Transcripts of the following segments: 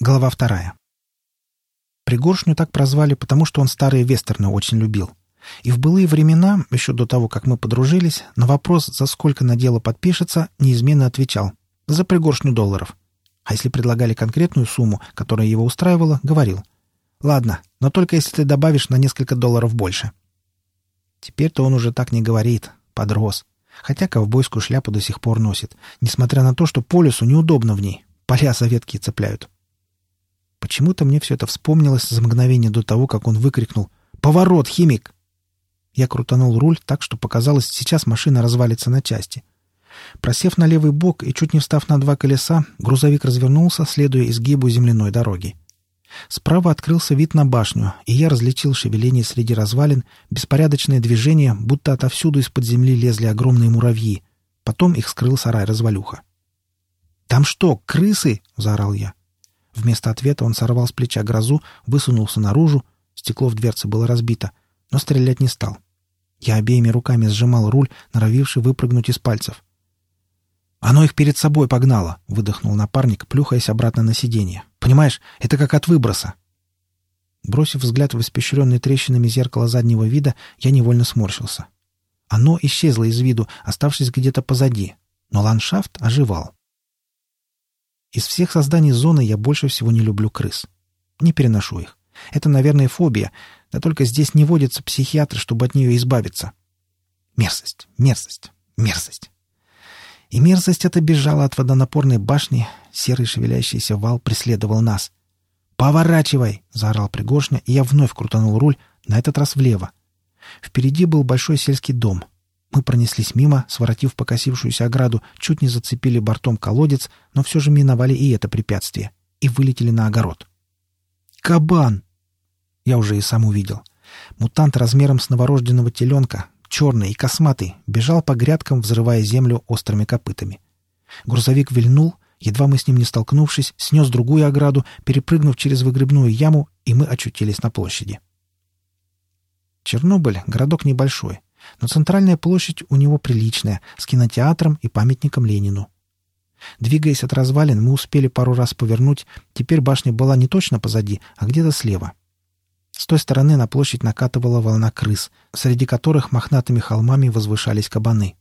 Глава вторая. Пригоршню так прозвали, потому что он старые вестерны очень любил. И в былые времена, еще до того, как мы подружились, на вопрос, за сколько на дело подпишется, неизменно отвечал «за пригоршню долларов». А если предлагали конкретную сумму, которая его устраивала, говорил «ладно, но только если ты добавишь на несколько долларов больше». Теперь-то он уже так не говорит, подрос. Хотя ковбойскую шляпу до сих пор носит, несмотря на то, что по лесу неудобно в ней, поля за ветки цепляют. Почему-то мне все это вспомнилось за мгновение до того, как он выкрикнул «Поворот, химик!». Я крутанул руль так, что показалось, сейчас машина развалится на части. Просев на левый бок и чуть не встав на два колеса, грузовик развернулся, следуя изгибу земляной дороги. Справа открылся вид на башню, и я различил шевеление среди развалин, беспорядочное движение, будто отовсюду из-под земли лезли огромные муравьи. Потом их скрыл сарай-развалюха. «Там что, крысы?» — заорал я. Вместо ответа он сорвал с плеча грозу, высунулся наружу, стекло в дверце было разбито, но стрелять не стал. Я обеими руками сжимал руль, норовивший выпрыгнуть из пальцев. «Оно их перед собой погнало!» — выдохнул напарник, плюхаясь обратно на сиденье. «Понимаешь, это как от выброса!» Бросив взгляд в испещренное трещинами зеркало заднего вида, я невольно сморщился. Оно исчезло из виду, оставшись где-то позади, но ландшафт оживал. Из всех созданий зоны я больше всего не люблю крыс. Не переношу их. Это, наверное, фобия, да только здесь не водятся психиатры, чтобы от нее избавиться. Мерзость, мерзость, мерзость. И мерзость эта бежала от водонапорной башни, серый шевелящийся вал преследовал нас. «Поворачивай!» — заорал Пригоршня, и я вновь крутанул руль, на этот раз влево. Впереди был большой сельский дом — мы пронеслись мимо, своротив покосившуюся ограду, чуть не зацепили бортом колодец, но все же миновали и это препятствие, и вылетели на огород. «Кабан!» Я уже и сам увидел. Мутант размером с новорожденного теленка, черный и косматый, бежал по грядкам, взрывая землю острыми копытами. Грузовик вильнул, едва мы с ним не столкнувшись, снес другую ограду, перепрыгнув через выгребную яму, и мы очутились на площади. Чернобыль — городок небольшой, но центральная площадь у него приличная, с кинотеатром и памятником Ленину. Двигаясь от развалин, мы успели пару раз повернуть, теперь башня была не точно позади, а где-то слева. С той стороны на площадь накатывала волна крыс, среди которых мохнатыми холмами возвышались кабаны.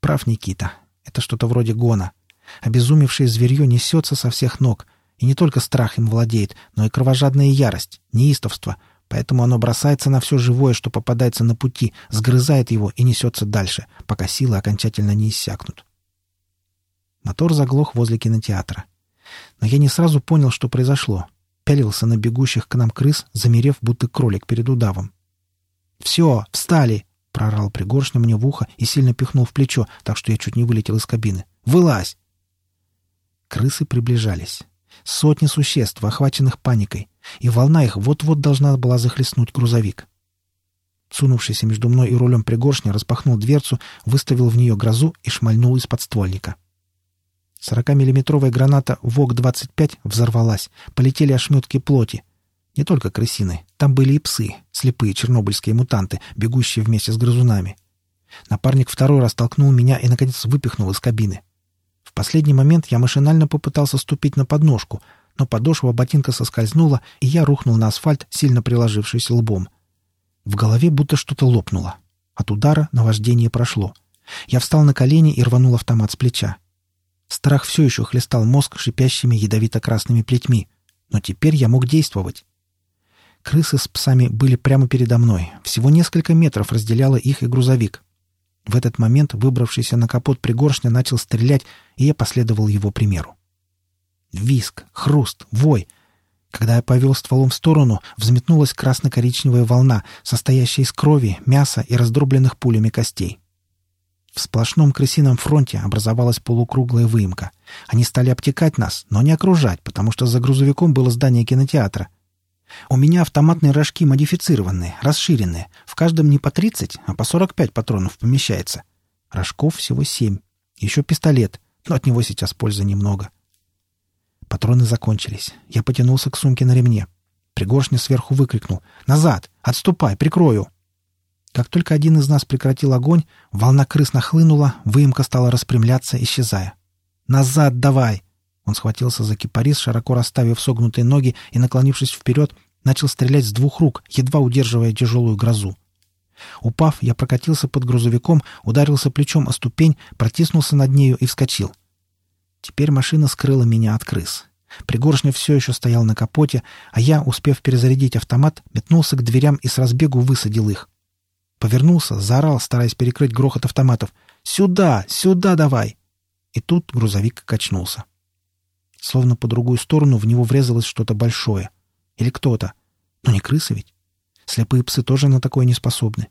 Прав Никита. Это что-то вроде гона. Обезумевшее зверье несется со всех ног, и не только страх им владеет, но и кровожадная ярость, неистовство — Поэтому оно бросается на все живое, что попадается на пути, сгрызает его и несется дальше, пока силы окончательно не иссякнут. Мотор заглох возле кинотеатра. Но я не сразу понял, что произошло. Пялился на бегущих к нам крыс, замерев, будто кролик перед удавом. «Все, встали!» — прорал пригоршня мне в ухо и сильно пихнул в плечо, так что я чуть не вылетел из кабины. «Вылазь!» Крысы приближались. Сотни существ, охваченных паникой и волна их вот-вот должна была захлестнуть грузовик. Сунувшийся между мной и рулем пригоршня распахнул дверцу, выставил в нее грозу и шмальнул из подствольника. Сорокамиллиметровая граната ВОК-25 взорвалась, полетели ошметки плоти. Не только крысины, там были и псы, слепые чернобыльские мутанты, бегущие вместе с грызунами. Напарник второй раз толкнул меня и, наконец, выпихнул из кабины. Последний момент я машинально попытался ступить на подножку — но подошва ботинка соскользнула, и я рухнул на асфальт, сильно приложившись лбом. В голове будто что-то лопнуло. От удара наваждение прошло. Я встал на колени и рванул автомат с плеча. Страх все еще хлестал мозг шипящими ядовито-красными плетьми. Но теперь я мог действовать. Крысы с псами были прямо передо мной. Всего несколько метров разделяло их и грузовик. В этот момент выбравшийся на капот пригоршня начал стрелять, и я последовал его примеру. Виск, хруст, вой. Когда я повел стволом в сторону, взметнулась красно-коричневая волна, состоящая из крови, мяса и раздробленных пулями костей. В сплошном крысином фронте образовалась полукруглая выемка. Они стали обтекать нас, но не окружать, потому что за грузовиком было здание кинотеатра. У меня автоматные рожки модифицированные, расширенные. В каждом не по 30, а по 45 патронов помещается. Рожков всего 7. Еще пистолет, но от него сейчас пользы немного. Патроны закончились. Я потянулся к сумке на ремне. Пригоршня сверху выкрикнул. «Назад! Отступай! Прикрою!» Как только один из нас прекратил огонь, волна крыс нахлынула, выемка стала распрямляться, исчезая. «Назад давай!» Он схватился за кипарис, широко расставив согнутые ноги и, наклонившись вперед, начал стрелять с двух рук, едва удерживая тяжелую грозу. Упав, я прокатился под грузовиком, ударился плечом о ступень, протиснулся над нею и вскочил. Теперь машина скрыла меня от крыс. Пригоршня все еще стоял на капоте, а я, успев перезарядить автомат, метнулся к дверям и с разбегу высадил их. Повернулся, заорал, стараясь перекрыть грохот автоматов. «Сюда! Сюда давай!» И тут грузовик качнулся. Словно по другую сторону в него врезалось что-то большое. Или кто-то. Но не крысы ведь. Слепые псы тоже на такое не способны.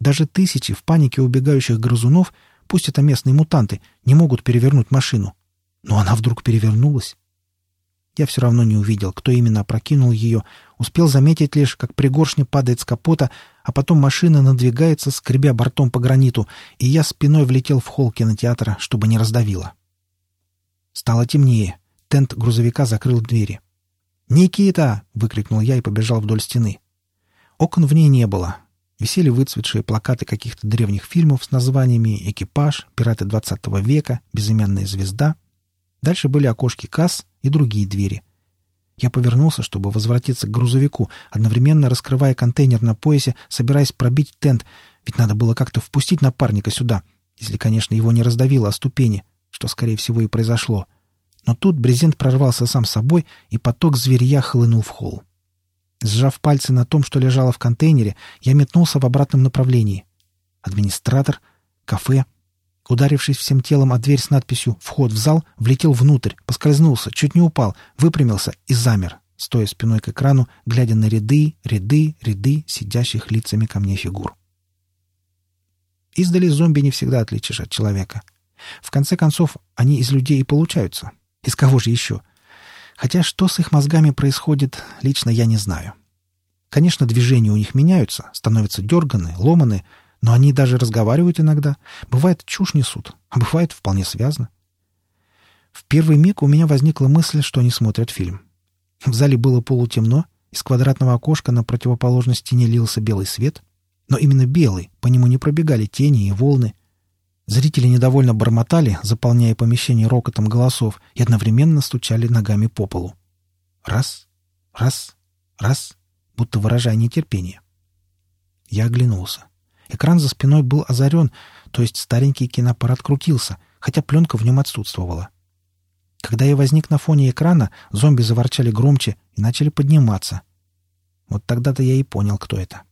Даже тысячи в панике убегающих грызунов, пусть это местные мутанты, не могут перевернуть машину. Но она вдруг перевернулась. Я все равно не увидел, кто именно опрокинул ее, успел заметить лишь, как пригоршня падает с капота, а потом машина надвигается, скребя бортом по граниту, и я спиной влетел в холл кинотеатра, чтобы не раздавило. Стало темнее. Тент грузовика закрыл двери. «Никита!» — выкрикнул я и побежал вдоль стены. Окон в ней не было. Висели выцветшие плакаты каких-то древних фильмов с названиями «Экипаж», «Пираты двадцатого века», «Безымянная звезда». Дальше были окошки касс и другие двери. Я повернулся, чтобы возвратиться к грузовику, одновременно раскрывая контейнер на поясе, собираясь пробить тент, ведь надо было как-то впустить напарника сюда, если, конечно, его не раздавило о ступени, что, скорее всего, и произошло. Но тут брезент прорвался сам собой, и поток зверья хлынул в холл. Сжав пальцы на том, что лежало в контейнере, я метнулся в обратном направлении. Администратор, кафе. Ударившись всем телом о дверь с надписью «Вход в зал», влетел внутрь, поскользнулся, чуть не упал, выпрямился и замер, стоя спиной к экрану, глядя на ряды, ряды, ряды сидящих лицами ко мне фигур. Издали зомби не всегда отличишь от человека. В конце концов, они из людей и получаются. Из кого же еще? Хотя что с их мозгами происходит, лично я не знаю. Конечно, движения у них меняются, становятся дерганы, ломаны, но они даже разговаривают иногда. Бывает, чушь несут, а бывает вполне связано. В первый миг у меня возникла мысль, что они смотрят фильм. В зале было полутемно, из квадратного окошка на противоположной стене лился белый свет, но именно белый, по нему не пробегали тени и волны — Зрители недовольно бормотали, заполняя помещение рокотом голосов, и одновременно стучали ногами по полу. Раз, раз, раз, будто выражая нетерпение. Я оглянулся. Экран за спиной был озарен, то есть старенький киноаппарат крутился, хотя пленка в нем отсутствовала. Когда я возник на фоне экрана, зомби заворчали громче и начали подниматься. Вот тогда-то я и понял, кто это.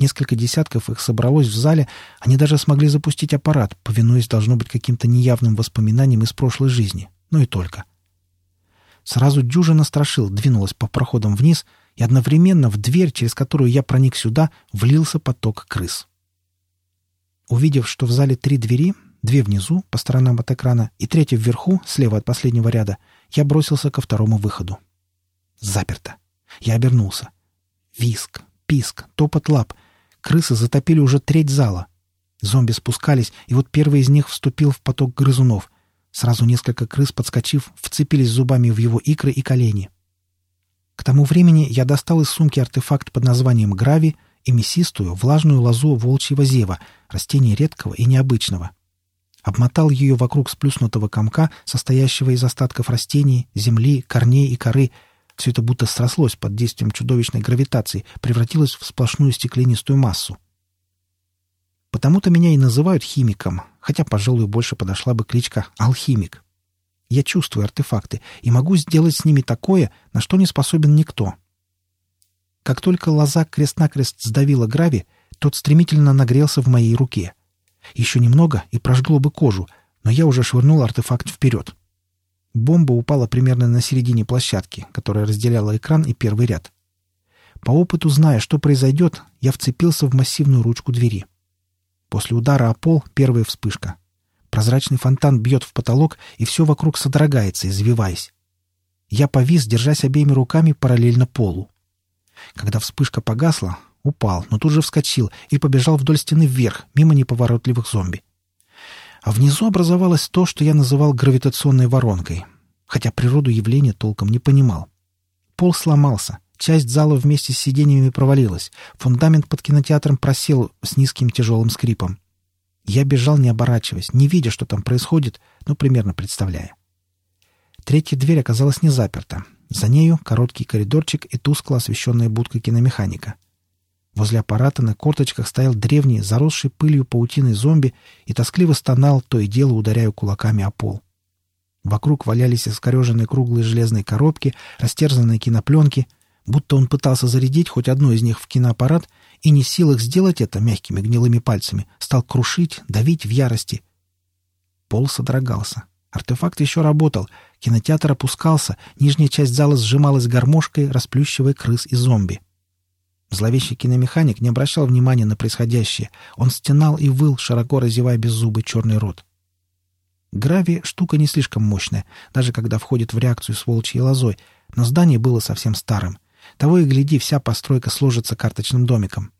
Несколько десятков их собралось в зале, они даже смогли запустить аппарат, повинуясь, должно быть, каким-то неявным воспоминаниям из прошлой жизни. Ну и только. Сразу дюжина страшил двинулась по проходам вниз, и одновременно в дверь, через которую я проник сюда, влился поток крыс. Увидев, что в зале три двери, две внизу, по сторонам от экрана, и третья вверху, слева от последнего ряда, я бросился ко второму выходу. Заперто. Я обернулся. Виск, писк, топот лап — Крысы затопили уже треть зала. Зомби спускались, и вот первый из них вступил в поток грызунов. Сразу несколько крыс, подскочив, вцепились зубами в его икры и колени. К тому времени я достал из сумки артефакт под названием «Грави» и мясистую, влажную лозу волчьего зева, растения редкого и необычного. Обмотал ее вокруг сплюснутого комка, состоящего из остатков растений, земли, корней и коры, все это будто срослось под действием чудовищной гравитации, превратилось в сплошную стеклянистую массу. Потому-то меня и называют химиком, хотя, пожалуй, больше подошла бы кличка «алхимик». Я чувствую артефакты и могу сделать с ними такое, на что не способен никто. Как только лоза крест-накрест сдавила грави, тот стремительно нагрелся в моей руке. Еще немного и прожгло бы кожу, но я уже швырнул артефакт вперед. Бомба упала примерно на середине площадки, которая разделяла экран и первый ряд. По опыту, зная, что произойдет, я вцепился в массивную ручку двери. После удара о пол первая вспышка. Прозрачный фонтан бьет в потолок, и все вокруг содрогается, извиваясь. Я повис, держась обеими руками параллельно полу. Когда вспышка погасла, упал, но тут же вскочил и побежал вдоль стены вверх, мимо неповоротливых зомби а внизу образовалось то, что я называл гравитационной воронкой, хотя природу явления толком не понимал. Пол сломался, часть зала вместе с сиденьями провалилась, фундамент под кинотеатром просел с низким тяжелым скрипом. Я бежал, не оборачиваясь, не видя, что там происходит, но примерно представляя. Третья дверь оказалась не заперта. За нею короткий коридорчик и тускло освещенная будка киномеханика. Возле аппарата на корточках стоял древний, заросший пылью паутиной зомби и тоскливо стонал, то и дело ударяя кулаками о пол. Вокруг валялись искореженные круглые железные коробки, растерзанные кинопленки, будто он пытался зарядить хоть одну из них в киноаппарат и не в силах сделать это мягкими гнилыми пальцами, стал крушить, давить в ярости. Пол содрогался. Артефакт еще работал. Кинотеатр опускался, нижняя часть зала сжималась гармошкой, расплющивая крыс и зомби. Зловещий киномеханик не обращал внимания на происходящее. Он стенал и выл, широко разевая беззубый черный рот. Грави — штука не слишком мощная, даже когда входит в реакцию с волчьей лозой, но здание было совсем старым. Того и гляди, вся постройка сложится карточным домиком.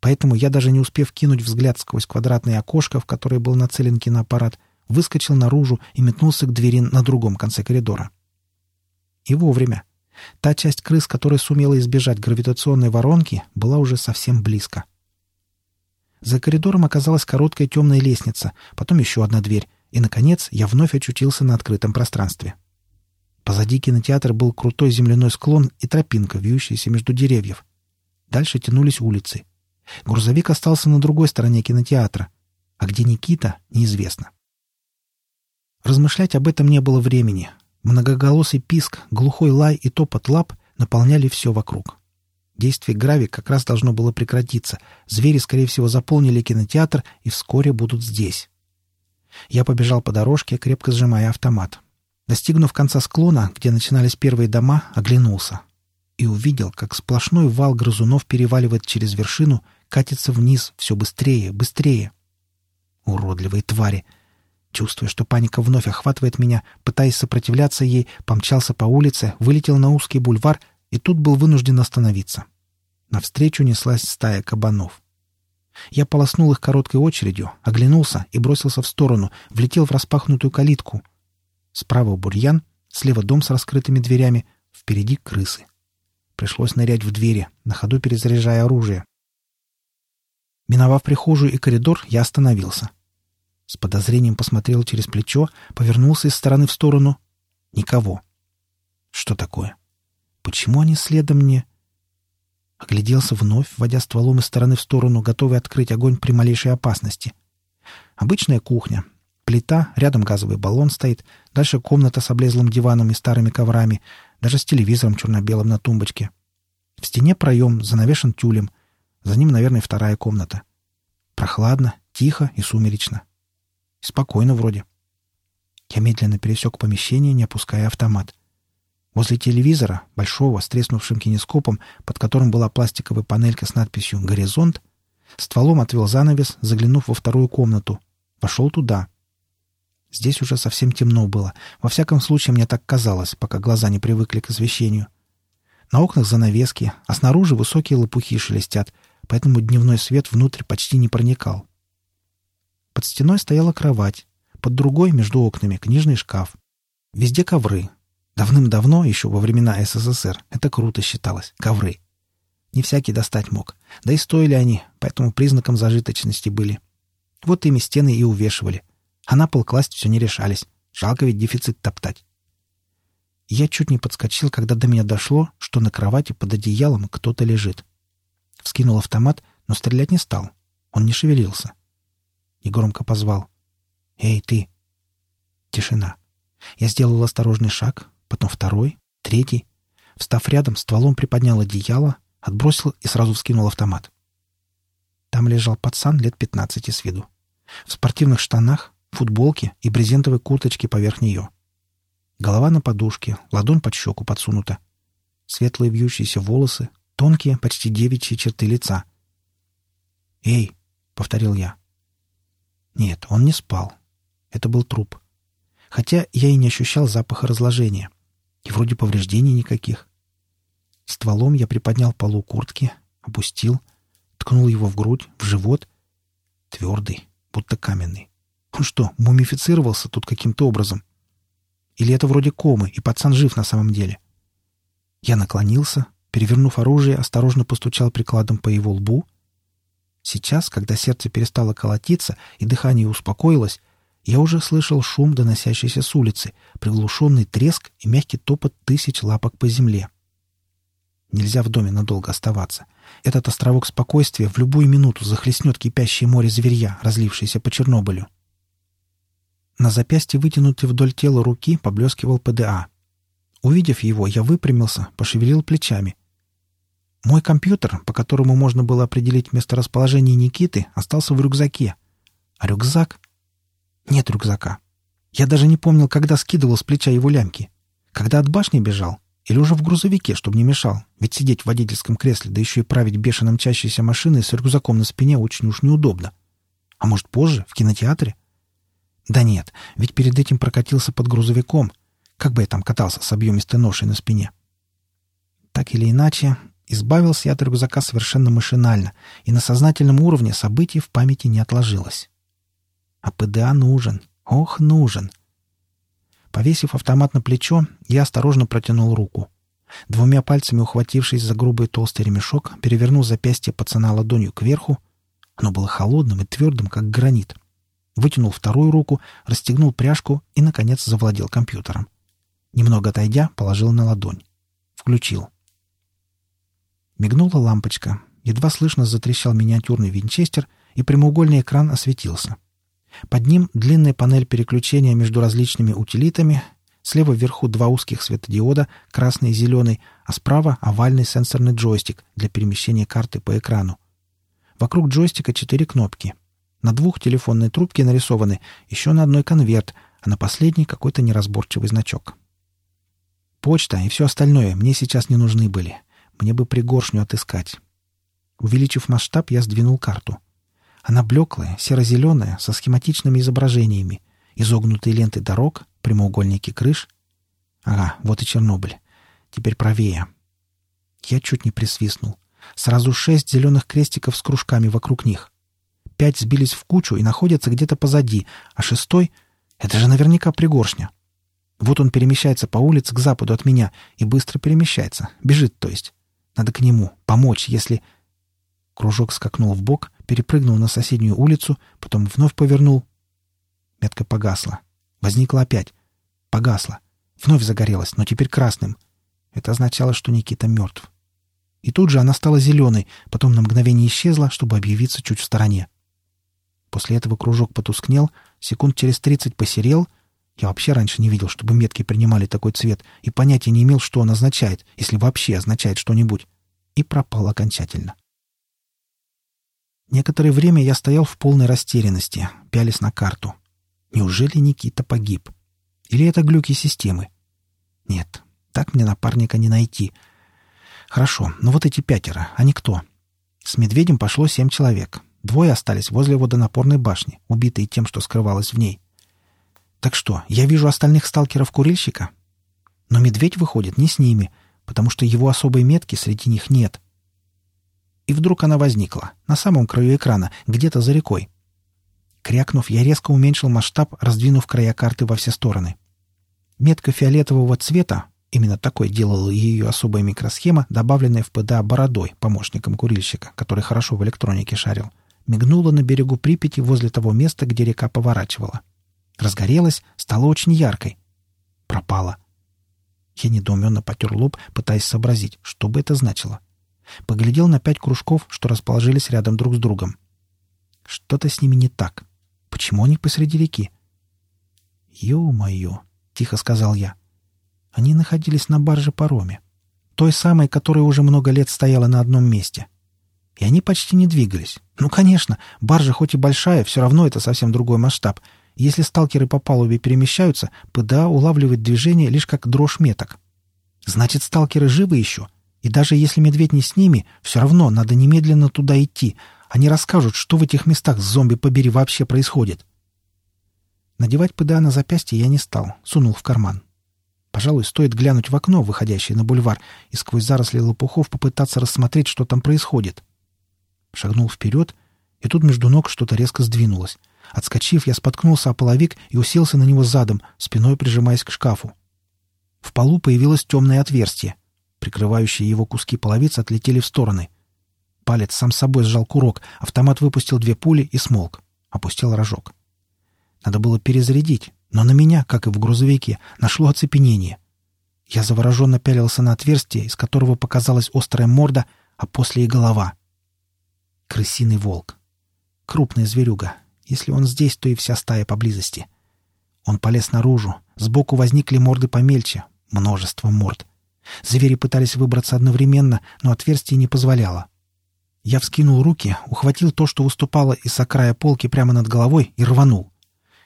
Поэтому я, даже не успев кинуть взгляд сквозь квадратное окошко, в которое был нацелен киноаппарат, выскочил наружу и метнулся к двери на другом конце коридора. И вовремя. Та часть крыс, которая сумела избежать гравитационной воронки, была уже совсем близко. За коридором оказалась короткая темная лестница, потом еще одна дверь, и, наконец, я вновь очутился на открытом пространстве. Позади кинотеатра был крутой земляной склон и тропинка, вьющаяся между деревьев. Дальше тянулись улицы. Грузовик остался на другой стороне кинотеатра. А где Никита, неизвестно. Размышлять об этом не было времени. Многоголосый писк, глухой лай и топот лап наполняли все вокруг. Действие Грави как раз должно было прекратиться. Звери, скорее всего, заполнили кинотеатр и вскоре будут здесь. Я побежал по дорожке, крепко сжимая автомат. Достигнув конца склона, где начинались первые дома, оглянулся. И увидел, как сплошной вал грызунов переваливает через вершину, катится вниз все быстрее, быстрее. Уродливые твари! Чувствуя, что паника вновь охватывает меня, пытаясь сопротивляться ей, помчался по улице, вылетел на узкий бульвар и тут был вынужден остановиться. Навстречу неслась стая кабанов. Я полоснул их короткой очередью, оглянулся и бросился в сторону, влетел в распахнутую калитку. Справа бурьян, слева дом с раскрытыми дверями, впереди крысы. Пришлось нырять в двери, на ходу перезаряжая оружие. Миновав прихожую и коридор, я остановился — с подозрением посмотрел через плечо, повернулся из стороны в сторону. Никого. Что такое? Почему они следом мне? Огляделся вновь, вводя стволом из стороны в сторону, готовый открыть огонь при малейшей опасности. Обычная кухня. Плита, рядом газовый баллон стоит, дальше комната с облезлым диваном и старыми коврами, даже с телевизором черно-белым на тумбочке. В стене проем, занавешен тюлем. За ним, наверное, вторая комната. Прохладно, тихо и сумеречно. Спокойно вроде. Я медленно пересек помещение, не опуская автомат. Возле телевизора, большого, с треснувшим кинескопом, под которым была пластиковая панелька с надписью «Горизонт», стволом отвел занавес, заглянув во вторую комнату. Вошел туда. Здесь уже совсем темно было. Во всяком случае, мне так казалось, пока глаза не привыкли к освещению. На окнах занавески, а снаружи высокие лопухи шелестят, поэтому дневной свет внутрь почти не проникал. Под стеной стояла кровать, под другой, между окнами, книжный шкаф. Везде ковры. Давным-давно, еще во времена СССР, это круто считалось. Ковры. Не всякий достать мог. Да и стоили они, поэтому признаком зажиточности были. Вот ими стены и увешивали. А на пол класть все не решались. Жалко ведь дефицит топтать. Я чуть не подскочил, когда до меня дошло, что на кровати под одеялом кто-то лежит. Вскинул автомат, но стрелять не стал. Он не шевелился и громко позвал. «Эй, ты!» Тишина. Я сделал осторожный шаг, потом второй, третий. Встав рядом, стволом приподнял одеяло, отбросил и сразу вскинул автомат. Там лежал пацан лет пятнадцати с виду. В спортивных штанах, футболке и брезентовой курточке поверх нее. Голова на подушке, ладонь под щеку подсунута. Светлые вьющиеся волосы, тонкие, почти девичьи черты лица. «Эй!» — повторил я. Нет, он не спал. Это был труп. Хотя я и не ощущал запаха разложения. И вроде повреждений никаких. Стволом я приподнял полу куртки, опустил, ткнул его в грудь, в живот. Твердый, будто каменный. Он что, мумифицировался тут каким-то образом? Или это вроде комы, и пацан жив на самом деле? Я наклонился, перевернув оружие, осторожно постучал прикладом по его лбу — Сейчас, когда сердце перестало колотиться и дыхание успокоилось, я уже слышал шум, доносящийся с улицы, приглушенный треск и мягкий топот тысяч лапок по земле. Нельзя в доме надолго оставаться. Этот островок спокойствия в любую минуту захлестнет кипящее море зверья, разлившееся по Чернобылю. На запястье, вытянутой вдоль тела руки, поблескивал ПДА. Увидев его, я выпрямился, пошевелил плечами. Мой компьютер, по которому можно было определить месторасположение Никиты, остался в рюкзаке. А рюкзак? Нет рюкзака. Я даже не помнил, когда скидывал с плеча его лямки. Когда от башни бежал? Или уже в грузовике, чтобы не мешал? Ведь сидеть в водительском кресле, да еще и править бешено мчащейся машиной с рюкзаком на спине очень уж неудобно. А может, позже, в кинотеатре? Да нет, ведь перед этим прокатился под грузовиком. Как бы я там катался с объемистой ношей на спине? Так или иначе, избавился я от рюкзака совершенно машинально, и на сознательном уровне событий в памяти не отложилось. А ПДА нужен. Ох, нужен. Повесив автомат на плечо, я осторожно протянул руку. Двумя пальцами ухватившись за грубый толстый ремешок, перевернул запястье пацана ладонью кверху. Оно было холодным и твердым, как гранит. Вытянул вторую руку, расстегнул пряжку и, наконец, завладел компьютером. Немного отойдя, положил на ладонь. Включил. Мигнула лампочка. Едва слышно затрещал миниатюрный винчестер, и прямоугольный экран осветился. Под ним длинная панель переключения между различными утилитами, слева вверху два узких светодиода, красный и зеленый, а справа овальный сенсорный джойстик для перемещения карты по экрану. Вокруг джойстика четыре кнопки. На двух телефонные трубки нарисованы, еще на одной конверт, а на последней какой-то неразборчивый значок. Почта и все остальное мне сейчас не нужны были. Мне бы пригоршню отыскать. Увеличив масштаб, я сдвинул карту — она блеклая, серо-зеленая, со схематичными изображениями, изогнутые ленты дорог, прямоугольники крыш. Ага, вот и Чернобыль. Теперь правее. Я чуть не присвистнул. Сразу шесть зеленых крестиков с кружками вокруг них. Пять сбились в кучу и находятся где-то позади, а шестой — это же наверняка пригоршня. Вот он перемещается по улице к западу от меня и быстро перемещается. Бежит, то есть. Надо к нему, помочь, если... Кружок скакнул в бок, перепрыгнул на соседнюю улицу, потом вновь повернул. Метка погасла. Возникла опять. Погасла. Вновь загорелась, но теперь красным. Это означало, что Никита мертв. И тут же она стала зеленой, потом на мгновение исчезла, чтобы объявиться чуть в стороне. После этого кружок потускнел, секунд через тридцать посерел. Я вообще раньше не видел, чтобы метки принимали такой цвет, и понятия не имел, что он означает, если вообще означает что-нибудь. И пропал окончательно. Некоторое время я стоял в полной растерянности, пялись на карту. Неужели Никита погиб? Или это глюки системы? Нет, так мне напарника не найти. Хорошо, но вот эти пятеро, они кто? С медведем пошло семь человек. Двое остались возле водонапорной башни, убитые тем, что скрывалось в ней. Так что, я вижу остальных сталкеров-курильщика? Но медведь выходит не с ними, потому что его особой метки среди них нет. И вдруг она возникла, на самом краю экрана, где-то за рекой. Крякнув, я резко уменьшил масштаб, раздвинув края карты во все стороны. Метка фиолетового цвета, именно такой делала ее особая микросхема, добавленная в ПДА бородой, помощником курильщика, который хорошо в электронике шарил, мигнула на берегу Припяти возле того места, где река поворачивала. Разгорелась, стала очень яркой. Пропала. Я недоуменно потер лоб, пытаясь сообразить, что бы это значило. — Поглядел на пять кружков, что расположились рядом друг с другом. Что-то с ними не так. Почему они посреди реки? «Ё-моё!» — тихо сказал я. Они находились на барже-пароме. Той самой, которая уже много лет стояла на одном месте. И они почти не двигались. Ну, конечно, баржа хоть и большая, все равно это совсем другой масштаб. Если сталкеры по палубе перемещаются, ПДА улавливает движение лишь как дрожь меток. Значит, сталкеры живы еще — и даже если медведь не с ними, все равно надо немедленно туда идти. Они расскажут, что в этих местах с зомби побери вообще происходит. Надевать ПДА на запястье я не стал, сунул в карман. Пожалуй, стоит глянуть в окно, выходящее на бульвар, и сквозь заросли лопухов попытаться рассмотреть, что там происходит. Шагнул вперед, и тут между ног что-то резко сдвинулось. Отскочив, я споткнулся о половик и уселся на него задом, спиной прижимаясь к шкафу. В полу появилось темное отверстие. Прикрывающие его куски половиц отлетели в стороны. Палец сам собой сжал курок, автомат выпустил две пули и смолк. Опустил рожок. Надо было перезарядить, но на меня, как и в грузовике, нашло оцепенение. Я завороженно пялился на отверстие, из которого показалась острая морда, а после и голова. Крысиный волк. Крупная зверюга. Если он здесь, то и вся стая поблизости. Он полез наружу. Сбоку возникли морды помельче. Множество морд. Звери пытались выбраться одновременно, но отверстие не позволяло. Я вскинул руки, ухватил то, что выступало из-за края полки прямо над головой, и рванул.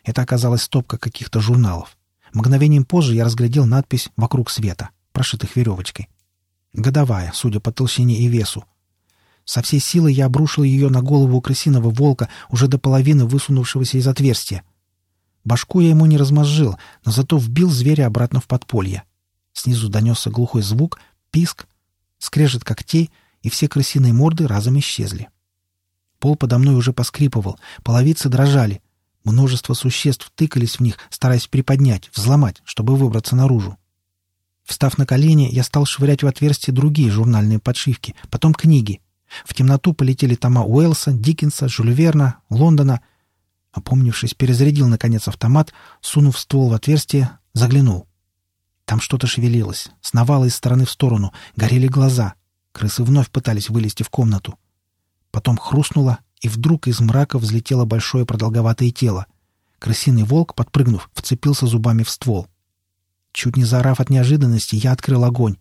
Это оказалась стопка каких-то журналов. Мгновением позже я разглядел надпись «Вокруг света», прошитых веревочкой. Годовая, судя по толщине и весу. Со всей силы я обрушил ее на голову крысиного волка, уже до половины высунувшегося из отверстия. Башку я ему не размозжил, но зато вбил зверя обратно в подполье. Снизу донесся глухой звук, писк, скрежет когтей — и все крысиные морды разом исчезли. Пол подо мной уже поскрипывал, половицы дрожали. Множество существ тыкались в них, стараясь приподнять, взломать, чтобы выбраться наружу. Встав на колени, я стал швырять в отверстие другие журнальные подшивки, потом книги. В темноту полетели тома Уэллса, Диккенса, Жюль Верна, Лондона. Опомнившись, перезарядил, наконец, автомат, сунув ствол в отверстие, заглянул. Там что-то шевелилось, сновало из стороны в сторону, горели глаза — Крысы вновь пытались вылезти в комнату. Потом хрустнуло, и вдруг из мрака взлетело большое продолговатое тело. Крысиный волк, подпрыгнув, вцепился зубами в ствол. Чуть не заорав от неожиданности, я открыл огонь.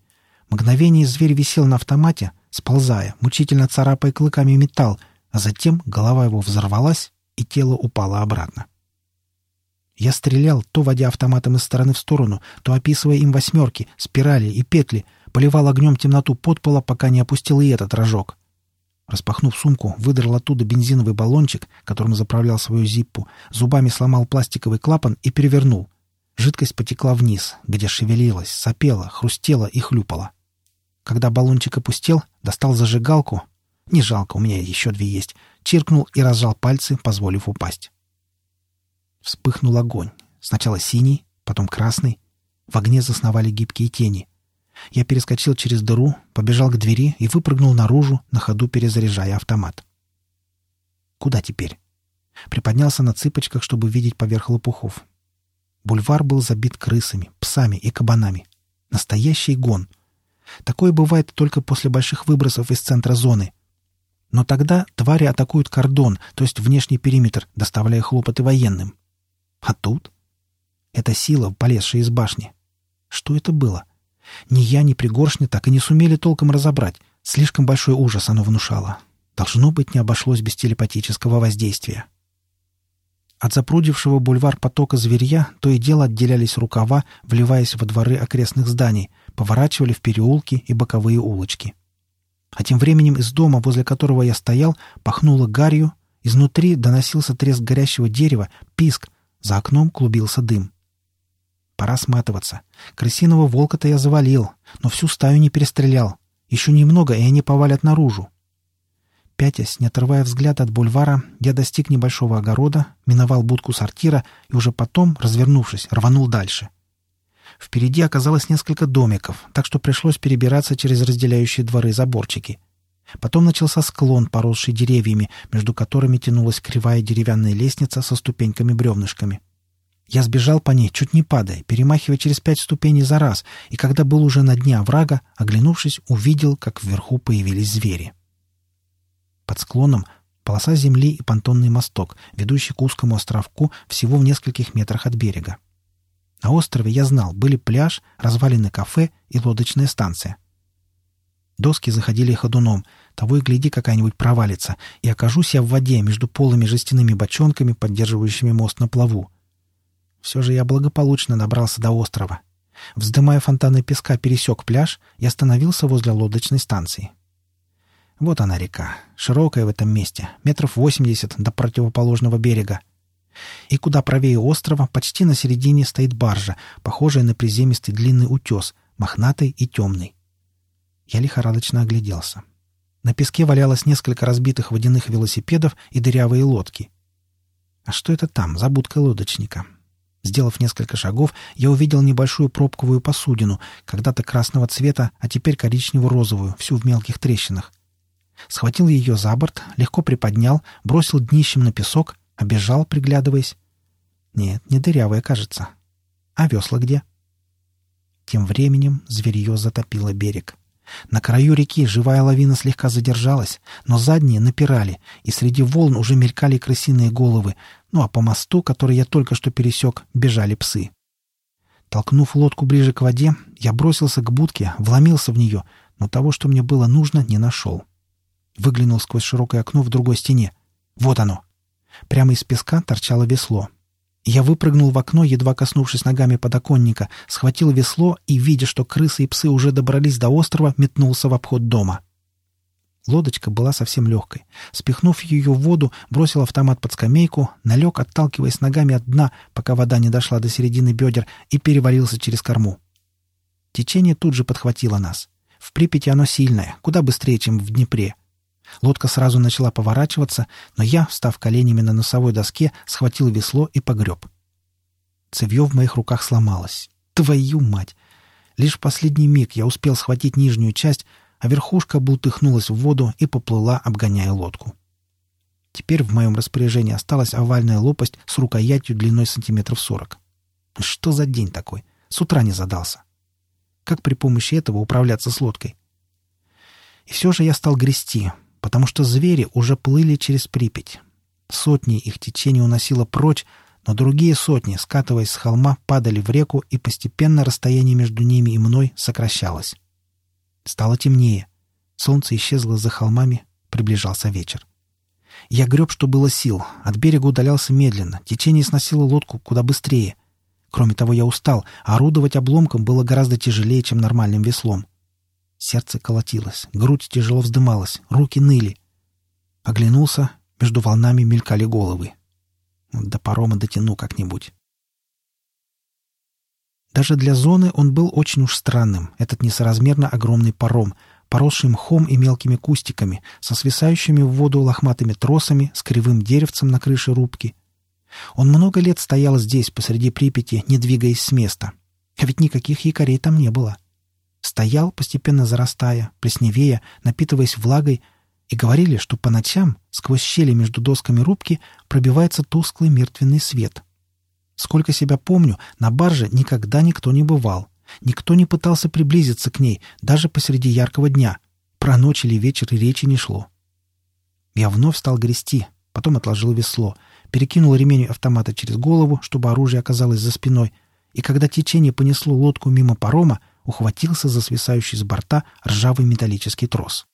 Мгновение зверь висел на автомате, сползая, мучительно царапая клыками металл, а затем голова его взорвалась, и тело упало обратно. Я стрелял, то водя автоматом из стороны в сторону, то описывая им восьмерки, спирали и петли, поливал огнем темноту подпола, пока не опустил и этот рожок. Распахнув сумку, выдрал оттуда бензиновый баллончик, которым заправлял свою зиппу, зубами сломал пластиковый клапан и перевернул. Жидкость потекла вниз, где шевелилась, сопела, хрустела и хлюпала. Когда баллончик опустел, достал зажигалку. Не жалко, у меня еще две есть. Чиркнул и разжал пальцы, позволив упасть. Вспыхнул огонь. Сначала синий, потом красный. В огне засновали гибкие тени. Я перескочил через дыру, побежал к двери и выпрыгнул наружу, на ходу перезаряжая автомат. Куда теперь? Приподнялся на цыпочках, чтобы видеть поверх лопухов. Бульвар был забит крысами, псами и кабанами. Настоящий гон. Такое бывает только после больших выбросов из центра зоны. Но тогда твари атакуют кордон, то есть внешний периметр, доставляя хлопоты военным. А тут? Это сила, полезшая из башни. Что это было? — ни я, ни Пригоршня так и не сумели толком разобрать. Слишком большой ужас оно внушало. Должно быть, не обошлось без телепатического воздействия. От запрудившего бульвар потока зверья то и дело отделялись рукава, вливаясь во дворы окрестных зданий, поворачивали в переулки и боковые улочки. А тем временем из дома, возле которого я стоял, пахнуло гарью, изнутри доносился треск горящего дерева, писк, за окном клубился дым. Пора сматываться. Крысиного волка-то я завалил, но всю стаю не перестрелял. Еще немного, и они повалят наружу. Пятясь, не отрывая взгляд от бульвара, я достиг небольшого огорода, миновал будку сортира и уже потом, развернувшись, рванул дальше. Впереди оказалось несколько домиков, так что пришлось перебираться через разделяющие дворы заборчики. Потом начался склон, поросший деревьями, между которыми тянулась кривая деревянная лестница со ступеньками-бревнышками. Я сбежал по ней, чуть не падая, перемахивая через пять ступеней за раз, и когда был уже на дне оврага, оглянувшись, увидел, как вверху появились звери. Под склоном полоса земли и понтонный мосток, ведущий к узкому островку всего в нескольких метрах от берега. На острове, я знал, были пляж, развалины кафе и лодочная станция. Доски заходили ходуном, того и гляди, какая-нибудь провалится, и окажусь я в воде между полыми жестяными бочонками, поддерживающими мост на плаву. Все же я благополучно добрался до острова. Вздымая фонтаны песка, пересек пляж и остановился возле лодочной станции. Вот она река, широкая в этом месте, метров восемьдесят до противоположного берега. И куда правее острова, почти на середине стоит баржа, похожая на приземистый длинный утес, мохнатый и темный. Я лихорадочно огляделся. На песке валялось несколько разбитых водяных велосипедов и дырявые лодки. А что это там, за будкой лодочника? Сделав несколько шагов, я увидел небольшую пробковую посудину, когда-то красного цвета, а теперь коричнево-розовую, всю в мелких трещинах. Схватил ее за борт, легко приподнял, бросил днищем на песок, обежал, приглядываясь. Нет, не дырявая, кажется. А весла где? Тем временем зверье затопило берег. На краю реки живая лавина слегка задержалась, но задние напирали, и среди волн уже мелькали крысиные головы, ну а по мосту, который я только что пересек, бежали псы. Толкнув лодку ближе к воде, я бросился к будке, вломился в нее, но того, что мне было нужно, не нашел. Выглянул сквозь широкое окно в другой стене. Вот оно. Прямо из песка торчало весло. Я выпрыгнул в окно, едва коснувшись ногами подоконника, схватил весло и, видя, что крысы и псы уже добрались до острова, метнулся в обход дома. Лодочка была совсем легкой. Спихнув ее в воду, бросил автомат под скамейку, налег, отталкиваясь ногами от дна, пока вода не дошла до середины бедер, и перевалился через корму. Течение тут же подхватило нас. В Припяти оно сильное, куда быстрее, чем в Днепре. Лодка сразу начала поворачиваться, но я, встав коленями на носовой доске, схватил весло и погреб. Цевье в моих руках сломалось. Твою мать! Лишь в последний миг я успел схватить нижнюю часть, а верхушка бултыхнулась в воду и поплыла, обгоняя лодку. Теперь в моем распоряжении осталась овальная лопасть с рукоятью длиной сантиметров сорок. Что за день такой? С утра не задался. Как при помощи этого управляться с лодкой? И все же я стал грести, потому что звери уже плыли через Припять. Сотни их течение уносило прочь, но другие сотни, скатываясь с холма, падали в реку, и постепенно расстояние между ними и мной сокращалось. Стало темнее. Солнце исчезло за холмами, приближался вечер. Я греб, что было сил, от берега удалялся медленно, течение сносило лодку куда быстрее. Кроме того, я устал, орудовать обломком было гораздо тяжелее, чем нормальным веслом. Сердце колотилось, грудь тяжело вздымалась, руки ныли. Оглянулся, между волнами мелькали головы. До парома дотяну как-нибудь. Даже для зоны он был очень уж странным, этот несоразмерно огромный паром, поросший мхом и мелкими кустиками, со свисающими в воду лохматыми тросами, с кривым деревцем на крыше рубки. Он много лет стоял здесь, посреди Припяти, не двигаясь с места. А ведь никаких якорей там не было. — стоял, постепенно зарастая, плесневея, напитываясь влагой, и говорили, что по ночам сквозь щели между досками рубки пробивается тусклый мертвенный свет. Сколько себя помню, на барже никогда никто не бывал. Никто не пытался приблизиться к ней, даже посреди яркого дня. Про ночь или вечер и речи не шло. Я вновь стал грести, потом отложил весло, перекинул ремень автомата через голову, чтобы оружие оказалось за спиной, и когда течение понесло лодку мимо парома, ухватился за свисающий с борта ржавый металлический трос.